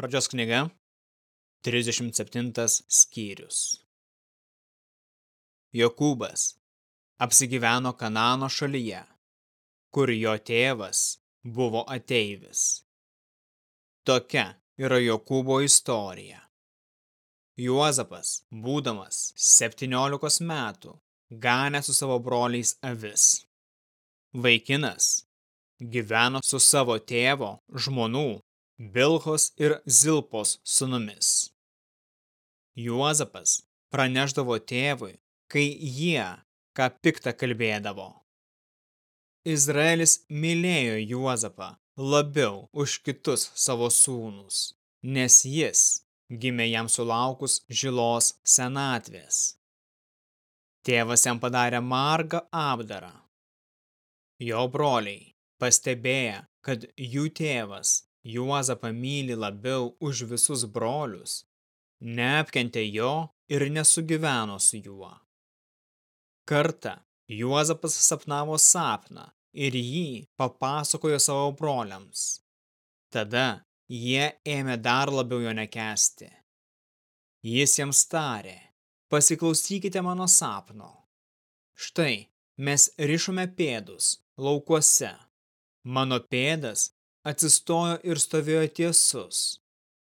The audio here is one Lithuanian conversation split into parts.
Pradžios knyga, 37 skyrius. Jokūbas apsigyveno Kanano šalyje, kur jo tėvas buvo ateivis. Tokia yra Jokūbo istorija. Juozapas, būdamas 17 metų, ganė su savo broliais avis. Vaikinas gyveno su savo tėvo, žmonų, Bilhos ir Zilpos sunumis. Juozapas praneždavo tėvui, kai jie ką piktą kalbėdavo. Izraelis mylėjo Juozapą labiau už kitus savo sūnus, nes jis gimė jam sulaukus žilos senatvės. Tėvas jam padarė margą apdarą. Jo broliai pastebėję, kad jų tėvas Juozapą myli labiau už visus brolius, neapkentė jo ir nesugyveno su juo. Kartą Juozapas sapnavo sapną ir jį papasakojo savo broliams. Tada jie ėmė dar labiau jo nekesti. Jis jiems tarė, pasiklausykite mano sapno. Štai, mes rišome pėdus laukuose Mano pėdas atsistojo ir stovėjo tiesus,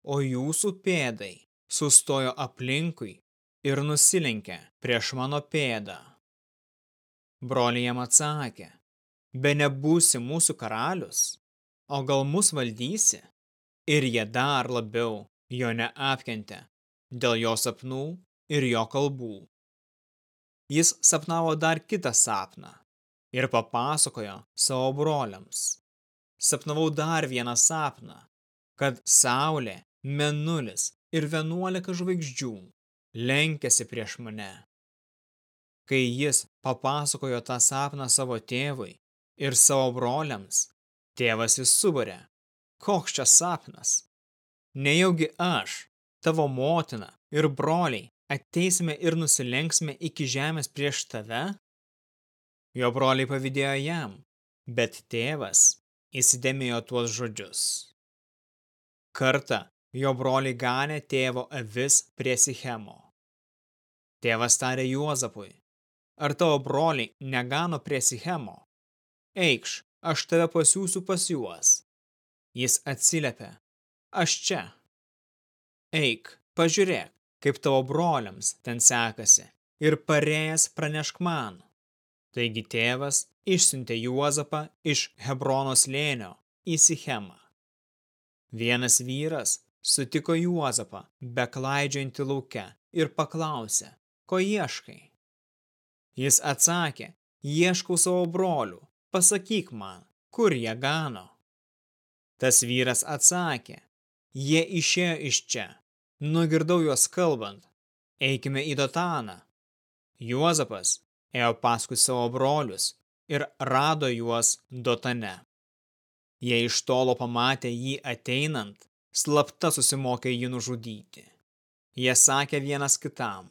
o jūsų pėdai sustojo aplinkui ir nusilenkė prieš mano pėdą. Broliai jam atsakė, be nebūsi mūsų karalius, o gal mus valdysi? Ir jie dar labiau jo neapkentė dėl jo sapnų ir jo kalbų. Jis sapnavo dar kitą sapną ir papasakojo savo broliams. Sapnavau dar vieną sapną, kad saulė, menulis ir vienuolika žvaigždžių lenkėsi prieš mane. Kai jis papasakojo tą sapną savo tėvui ir savo broliams, tėvas jis subarė, koks čia sapnas. Nejaugi aš, tavo motina ir broliai ateisime ir nusilenksime iki žemės prieš tave? Jo broliai pavydėjo jam, bet tėvas įsidėmėjo tuos žodžius. Kartą jo broliai ganė tėvo avis prie Sichemo. Tėvas tarė Juozapui, ar tavo broliai negano prie Sichemo? Eikš, aš tave pasiūsiu pas juos. Jis atsiliepė, aš čia. Eik, pažiūrėk, kaip tavo broliams ten sekasi, ir parėjęs pranešk man. Taigi tėvas išsiuntė Juozapą iš Hebrono slėnio į Sichemą. Vienas vyras sutiko Juozapą beklaidžiantį lauke ir paklausė, ko ieškai. Jis atsakė, ieškau savo brolių, pasakyk man, kur jie gano. Tas vyras atsakė, jie išėjo iš čia, nugirdau juos kalbant, eikime į Dotaną. Juozapas ėjo paskui savo brolius ir rado juos dotane. Jie iš tolo pamatė jį ateinant, slapta susimokė jį nužudyti. Jie sakė vienas kitam,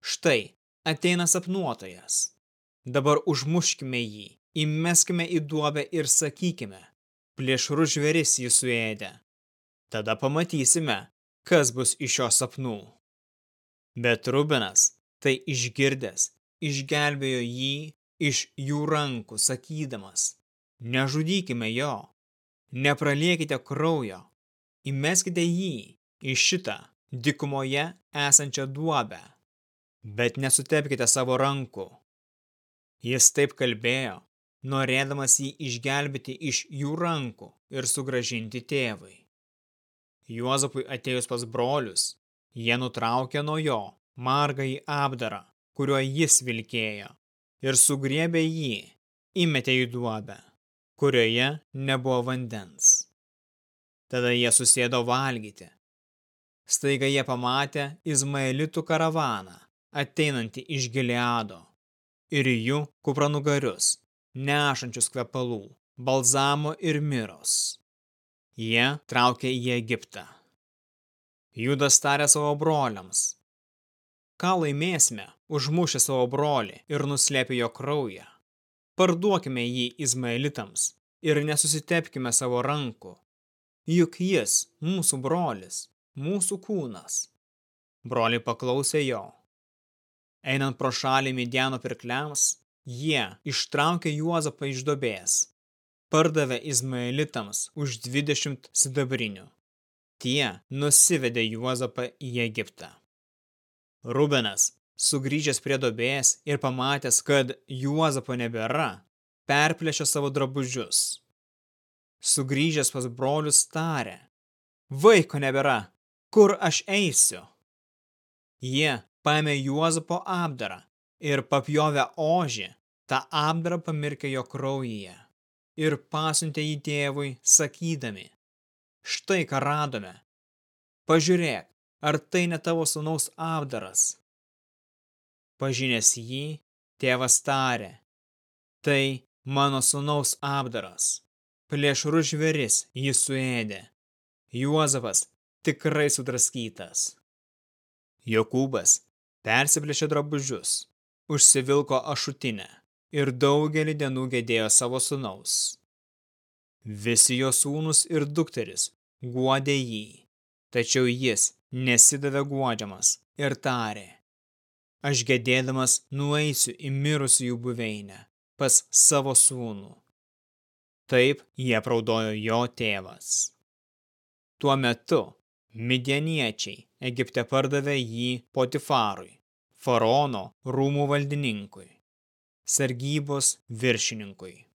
štai ateina sapnuotojas. Dabar užmuškime jį, įmeskime į duobę ir sakykime, plėšrų žveris jį suėdė. Tada pamatysime, kas bus iš jo sapnų. Bet Rubenas, tai išgirdęs, išgelbėjo jį iš jų rankų, sakydamas, nežudykime jo, nepraliekite kraujo, įmeskite jį į šitą dikumoje esančią duobę, bet nesutepkite savo rankų. Jis taip kalbėjo, norėdamas jį išgelbėti iš jų rankų ir sugražinti tėvai. Juozapui atėjus pas brolius, jie nutraukė nuo jo margą į apdarą kuriuo jis vilkėjo, ir sugriebė jį, įmetė į duobę, kurioje nebuvo vandens. Tada jie susėdo valgyti. Staiga jie pamatė Izmaelitų karavaną, ateinantį iš Gileado, ir jų kupranugarius, nešančius kvepalų, balzamo ir miros. Jie traukė į Egiptą. Judas tarė savo broliams, Ką laimėsime, užmušę savo brolį ir nuslėpę jo kraują? Parduokime jį Izmaelitams ir nesusitepkime savo rankų. juk jis mūsų brolis, mūsų kūnas. Broliai paklausė jo. Einant pro šalį Midiano pirkliams, jie ištraukė Juozapą iš dobės, pardavė Izmaelitams už 20 sidabrinių. Tie nusivedė Juozapą į Egiptą. Rubenas, sugrįžęs prie dobės ir pamatęs, kad Juozapo nebėra, perplėšė savo drabužius. Sugrįžęs pas brolius tarė, vaiko nebėra, kur aš eisiu? Jie paėmė Juozapo apdarą ir papjovę ožį, tą apdarą pamirkė jo kraujyje ir pasiuntė jį tėvui, sakydami, štai ką radome, pažiūrėk, ar tai ne tavo sūnaus apdaras. Pažinęs jį, tėvas tarė, tai mano sūnaus apdaras. Plėšrus žveris jį suėdė. Juozapas tikrai sudraskytas. Jokūbas persiplėšė drabužius, užsivilko ašutinę ir daugelį dienų gedėjo savo sūnaus. Visi jo sūnus ir dukteris guodė jį, tačiau jis nesidavė guodžiamas ir tarė, aš gedėdamas nueisiu į mirusiųjų buveinę pas savo sūnų. Taip jie praudojo jo tėvas. Tuo metu midieniečiai Egipte pardavė jį Potifarui, faraono rūmų valdininkui, sargybos viršininkui.